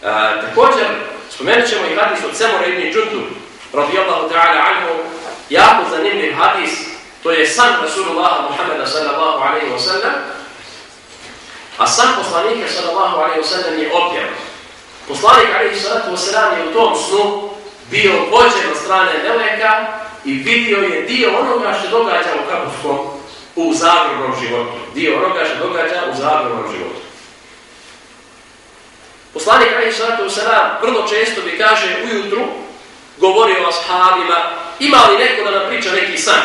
također, spomenut ćemo i hadis od Semora ibn Džundu, radijallahu ta'ala anhu, jako zanimljiv hadis, to je san Rasulullah Muhammeda sallallahu alaihi wa sallam, a san poslanika sallallahu alaihi wa sallam je objav. Poslanik alaihi sallatu wa sallam je u tom snu bio vođen od strane Meleka i vidio je dio onoga što događa u u zagrobnom životu. Dio onoga što događa u zagrobnom životu. Poslanik alaihi sallatu wa sallam vrlo često bi kaže ujutru govori o ashabima, ima li neko da nam priča neki san?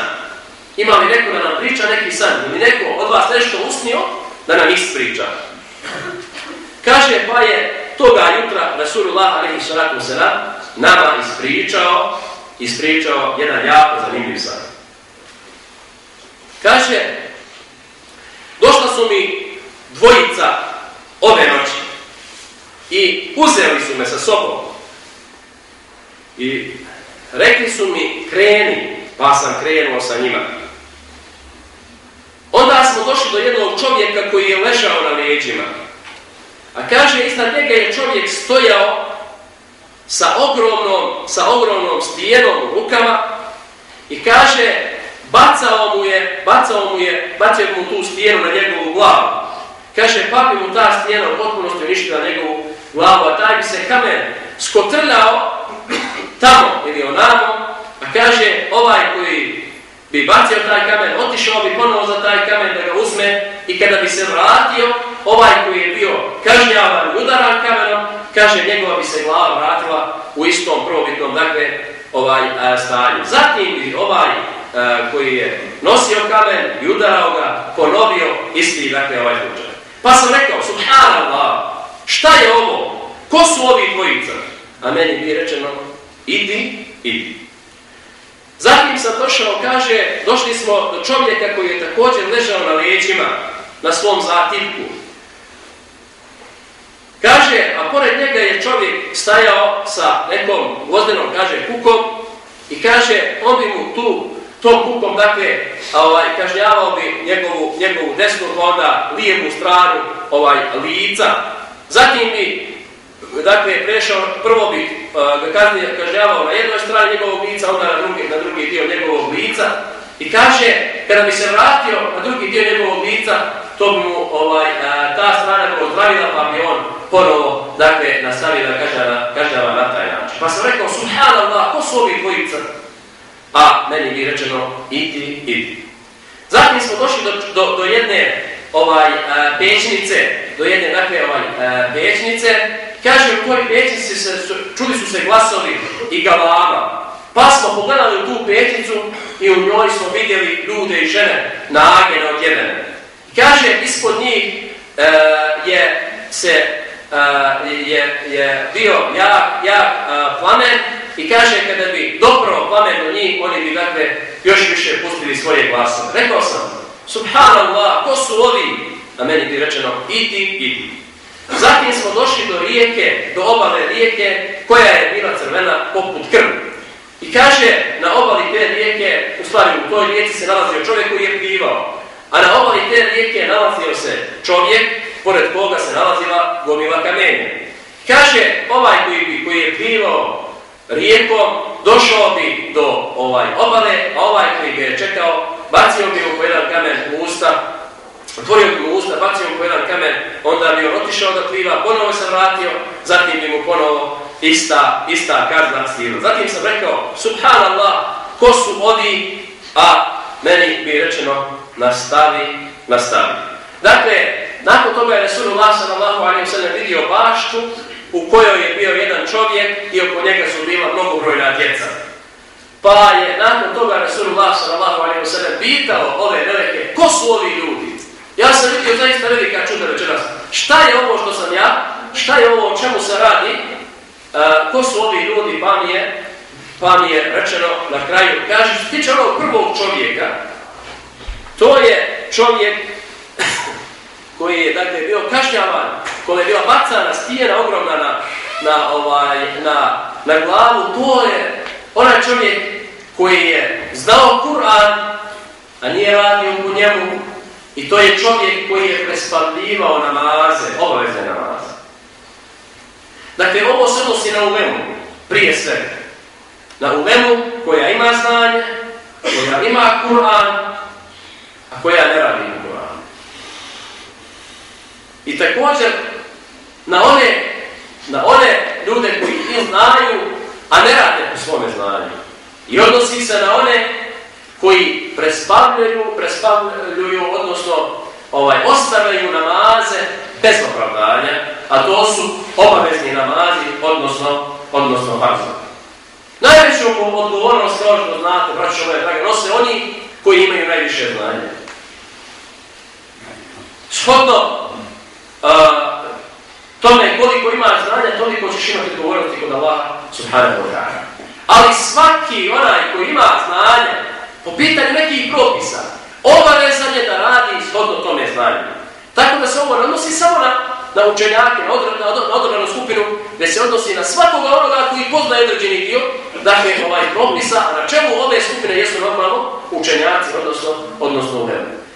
Ima li neko da nam priča neki san? Ili neko od vas nešto usnio da nam ispriča? Kaže pa je toga jutra Rasulullah alaihi sallatu wa sallam nama ispričao, ispričao jedan jako zanimljiv san. Kaže, došla su mi dvojica ove i uzeli su me sa sobom i rekli su mi kreni, pa sam krenuo sa njima. Onda smo došli do jednog čovjeka koji je ležao na leđima. A kaže, iznad njega je čovjek stojao sa ogromnom, sa ogromnom stijenom u rukama i kaže, bacao mu je, bacao mu je, bacao mu tu stijenu na njegovu glavu. Kaže, pa mu ta stijena u potpunosti uništila njegovu glavu, a taj bi se kamen skotrljao tamo ili onamo, a kaže, ovaj koji bi bacio taj kamen, otišao bi ponovo za taj kamen da ga uzme i kada bi se vratio, ovaj koji je bio kažnjavan i udaran kamenom, kaže, njegova bi se glava vratila u istom probitnom, dakle, ovaj stanju. Zatim bi ovaj a, koji je nosio kamen i udarao ga, ponovio isti, dakle, ovaj slučaj. Pa sam rekao, subhanallah, šta je ovo? Ko su ovi dvojica? A meni bi rečeno, idi, idi. Zatim sam došao, kaže, došli smo do čovjeka koji je također ležao na leđima, na svom zativku. Kaže, a pored njega je čovjek stajao sa nekom vozdenom, kaže, kukom i kaže, on bi mu tu, tom kukom, dakle, ovaj, kažnjavao bi njegovu, njegovu desnu, onda lijevu stranu ovaj, lica. Zatim bi dakle, prešao, prvo bi uh, ga kažnjavao na jednoj strani njegovog lica, onda na drugi, na drugi dio njegovog lica. I kaže, kada bi se vratio na drugi dio njegovog lica, to bi mu ovaj, uh, ta strana bi ozdravila, pa bi on ponovo, dakle, nastavio da kažnjava, na taj način. Pa sam rekao, subhanallah, ko su ovi dvojica? A meni bi rečeno, idi, idi. Zatim smo došli do, do, do jedne ovaj, uh, pečnice, do jedne, dakle, ovaj, uh, pečnice, Kaže, u toj pećnici se, čuli su se glasovi i galama. Pa smo pogledali u tu pećnicu i u njoj smo vidjeli ljude i žene na odjevene. Kaže, ispod njih e, je se e, je, je bio jak, jak e, plamen i kaže, kada bi dobro plamen do njih, oni bi dakle još više pustili svoje glasove. Rekao sam, subhanallah, ko su ovi? A meni bi rečeno, idi, idi. Zatim smo došli do rijeke, do obale rijeke, koja je bila crvena poput krvi. I kaže, na obali te rijeke, u stvari u toj rijeci se nalazio čovjek koji je plivao. A na obali te rijeke nalazio se čovjek, pored koga se nalazila gomila kamenja. Kaže, ovaj koji, koji je plivao rijekom, došao bi do ovaj obale, a ovaj koji ga je čekao, bacio bi mu jedan kamen u usta Otvorio bi mu usta, bacio mu po jedan kamen, onda bi on otišao da pliva, ponovo se vratio, zatim bi mu ponovo ista, ista kazna stigla. Zatim sam rekao, subhanallah, ko su ovi, a meni bi rečeno, nastavi, nastavi. Dakle, nakon toga je Resulullah sallallahu alaihi sallam vidio baštu u kojoj je bio jedan čovjek i oko njega su bila mnogobrojna djeca. Pa je nakon toga Resulullah sallallahu alaihi sallam pitao ove velike, ko su ovi ljudi? Ja sam vidio zaista velika čuda večeras. Šta je ovo što sam ja? Šta je ovo o čemu se radi? Uh, ko su ovi ljudi? Pa mi je, pa mi je rečeno na kraju. Kaže, što tiče ovog prvog čovjeka, to je čovjek koji je dakle, bio kažnjavan, koja je bila bacana stijena ogromna na, na, ovaj, na, na glavu. To je onaj čovjek koji je znao Kur'an, a nije radio u njemu I to je čovjek koji je prespavljivao namaze, obaveze namaze. Dakle, ovo se odnosi na ulemu, prije svega. Na ulemu koja ima znanje, koja ima Kur'an, a koja ne radi Kur'an. I također, na one, na one ljude koji i znaju, a ne rade po svome znanju. I odnosi se na one koji prespavljuju, prespavljuju, odnosno ovaj, ostavljaju namaze bez opravdanja, a to su obavezni namazi, odnosno, odnosno farza. Najveću odgovornost, kao što znate, braći ove drage, nose oni koji imaju najviše znanja. Shodno tome koliko ima znanja, toliko ćeš imati odgovornosti kod Allaha subhanahu wa ta'ala. Ali svaki onaj koji ima znanja po pitanju nekih propisa, obavezan je da radi shodno tome znanju. Tako da se ovo odnosi samo na, na učenjake, na, odr, na skupinu, gdje se odnosi na svakoga onoga koji poznaje određeni dio, dakle ovaj propisa, a na čemu ove skupine jesu normalno učenjaci, odnosno, odnosno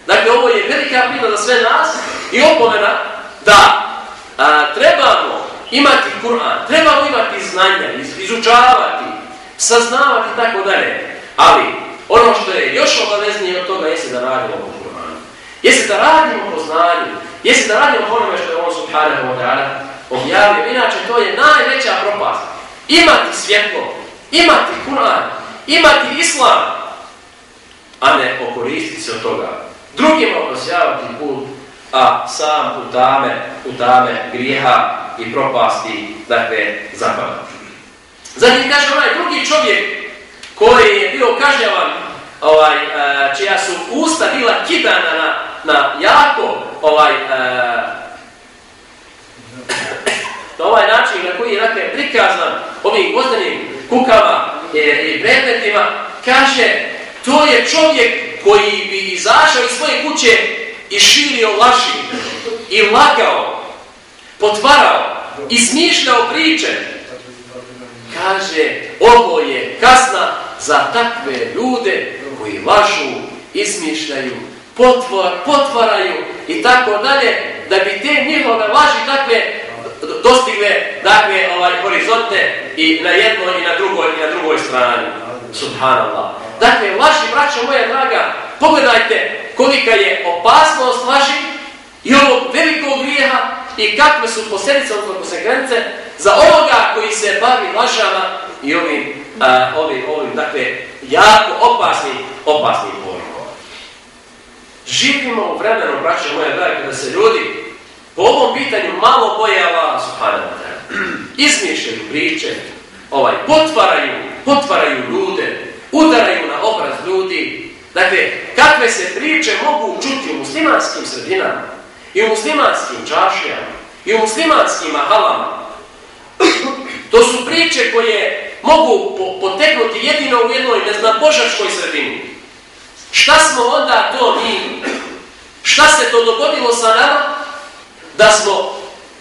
Dakle, ovo je velika pita za sve nas i opomena da a, trebamo imati Kur'an, trebamo imati znanja, izučavati, saznavati i tako dalje. Ali još obaveznije od toga jeste da radimo po Kur'anu. Jeste da radimo po znanju, jeste da radimo po onome što je on subhanahu wa ta'ala objavio. Inače, to je najveća propast. Imati svjetlo, imati Kur'an, imati Islam, a ne okoristiti se od toga. Drugima oprosjavati put a sam u tame, u tame grijeha i propasti, dakle, zapada. Zatim kaže onaj drugi čovjek koji je bio kažnjavan, ovaj, e, čija su usta bila kidana na, na jako ovaj, e, na ovaj način na koji je dakle, prikazan ovim gozdenim kukama i predmetima, kaže to je čovjek koji bi izašao iz svoje kuće i širio laži i lagao, potvarao i smišljao priče. Kaže, ovo je kasna za takve ljude koji lažu, ismišljaju, potvor, potvaraju i tako dalje, da bi te njihove laži takve dostigle dakle, ovaj, horizonte i na jednoj i na drugoj i na drugoj strani. Subhanallah. Dakle, laži, braćo moja draga, pogledajte kolika je opasnost laži i ovog velikog grijeha i kakve su posljedice, odnosno konsekvence za onoga koji se bavi lažama i ovim, a, ovim, ovim dakle, jako opasnim, opasnim pojmom. Živimo u vremenu, braće moje drage, da se ljudi po ovom pitanju malo boje Allah subhanahu Izmišljaju priče, ovaj, potvaraju, potvaraju ljude, udaraju na obraz ljudi. Dakle, kakve se priče mogu čuti u muslimanskim sredinama i u muslimanskim čašijama i u muslimanskim mahalama. To su priče koje mogu potegnuti jedino u jednoj neznabožačkoj sredini. Šta smo onda to mi? Šta se to dogodilo sa nama? Da smo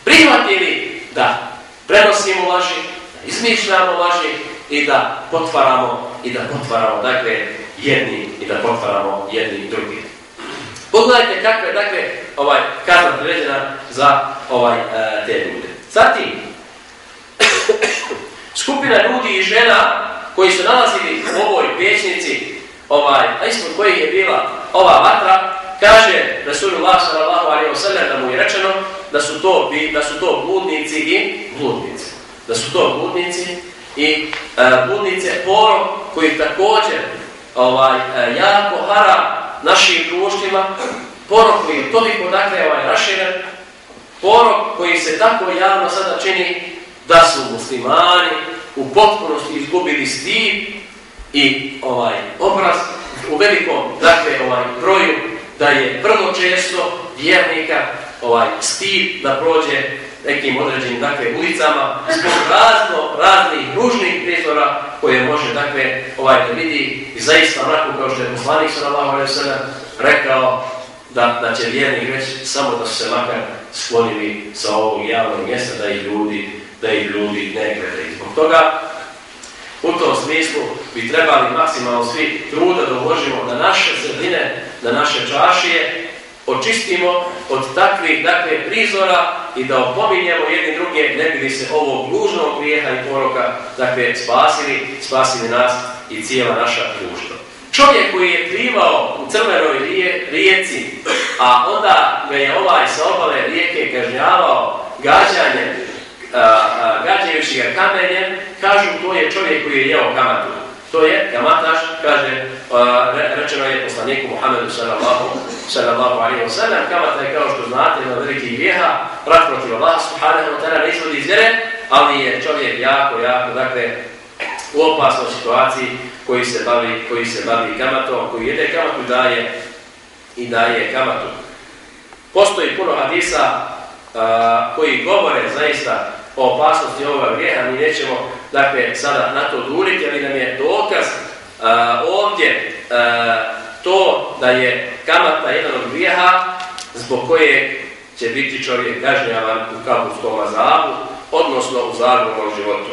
prihvatili da prenosimo laži, da izmišljamo laži, i da potvaramo i da potvaramo dakle jedni i da potvaramo jedni i drugi. Pogledajte kakva je dakle ovaj kazna priređena za ovaj e, te ljude. Zatim skupina ljudi i žena koji su nalazili u ovoj pječnici, ovaj, a ispod koji je bila ova vatra, kaže Rasulullah sallallahu alejhi ve sellem da mu je rečeno da su to da su to bludnici i bludnici. Da su to bludnici i e, budnice porok koji također ovaj, e, jako hara našim društvima, porok koji je toliko dakle ovaj, raširen, porok koji se tako javno sada čini da su muslimani u potpunosti izgubili stid i ovaj obraz u velikom dakle ovaj broju da je vrlo često vjernika ovaj stid da prođe nekim određenim dakle, ulicama zbog razno raznih ružnih prizora koje može dakle, ovaj, da vidi. I zaista onako kao što je poslanik sallallahu alejhi rekao da, da će vjernik reći samo da su se makar sklonili sa ovog javnog mjesta da ih ljudi, da ih ljudi ne gledaju. Zbog toga u tom smislu bi trebali maksimalno svi truda da uložimo na naše sredine, na naše čašije, očistimo od takvih dakle, prizora i da opominjemo jedni druge, ne bi se ovog glužnog grijeha i poroka dakle, spasili, spasili nas i cijela naša društva. Čovjek koji je plivao u crvenoj rije, rijeci, a onda ga je ovaj sa obale rijeke kažnjavao gađanjem, gađajući ga kamenjem, kažu to je čovjek koji je jeo kamatu. To je kamataš, kaže, rečeno je poslaniku Muhammedu sallallahu, sallallahu alaihi wa sallam, kamata je kao što znate na veliki grijeha, rat protiv Allah subhanahu wa ta'ala ne izvodi iz ali je čovjek jako, jako, dakle, u opasnoj situaciji koji se bavi, koji se bavi kamatom, koji jede kamatu daje i daje kamatu. Postoji puno hadisa koji govore zaista o opasnosti ovoga grijeha, mi nećemo dakle, sada na to duliti, ali nam je dokaz a, ovdje a, to da je kamata jedan od grijeha zbog koje će biti čovjek kažnjavan u kaburskom azabu, odnosno u životu.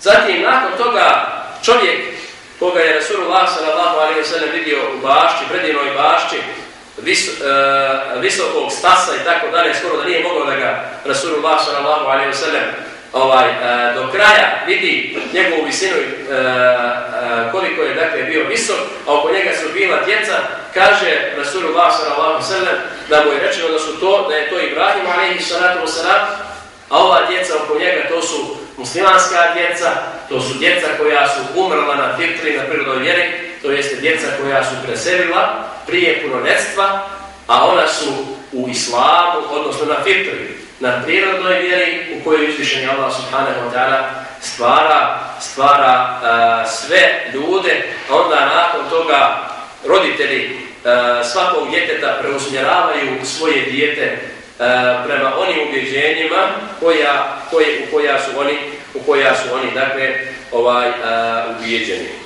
Zatim, nakon toga, čovjek koga je Rasulullah sallallahu vidio u bašći, predivnoj bašći, vis, uh, visokog stasa i tako dalje, skoro da nije mogao da ga Rasulullah sallallahu alaihi wa ovaj, uh, do kraja vidi njegovu visinu uh, koliko je dakle bio visok, a oko njega su bila djeca, kaže Rasulullah sallallahu alaihi wa sallam da mu je rečeno da su to, da je to Ibrahim alaihi salatu wa sallam, a ova djeca oko njega to su muslimanska djeca, to su djeca koja su umrla na fitri, na prirodnoj vjeri, to jeste djeca koja su preselila prije punonetstva, a ona su u islamu, odnosno na fitri, na prirodnoj vjeri u kojoj izvišenje Allah subhanahu wa ta'ala stvara, stvara uh, sve ljude, a onda nakon toga roditelji uh, svakog djeteta preusmjeravaju svoje dijete prema onim ubjeđenjima koja, koje, u koja su oni u koja su oni dakle ovaj uh, ubijeđeni.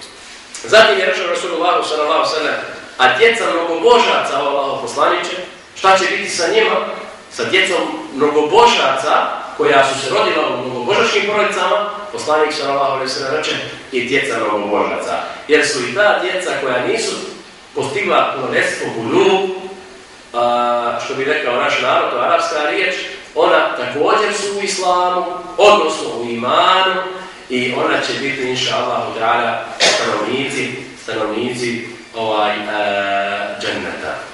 Zatim je rečeno Rasulullah sallallahu sallam a djeca mnogobožaca Allaho poslaniće, šta će biti sa njima? Sa djecom mnogobožaca koja su se rodila u mnogobožačkim porodicama, poslanik sallallahu sallam reče i djeca mnogobožaca. Jer su i ta djeca koja nisu postigla punodetstvo bulu, što bi rekao naš narod, to arapska riječ, ona također su u islamu, odnosno u imanu i ona će biti, inša Allah, stanovnici, stanovnici ovaj, uh, dženneta.